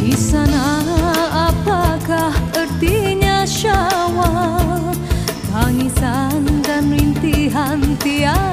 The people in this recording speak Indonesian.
Di sana apakah artinya syawal? Tangisan dan rintihan tiada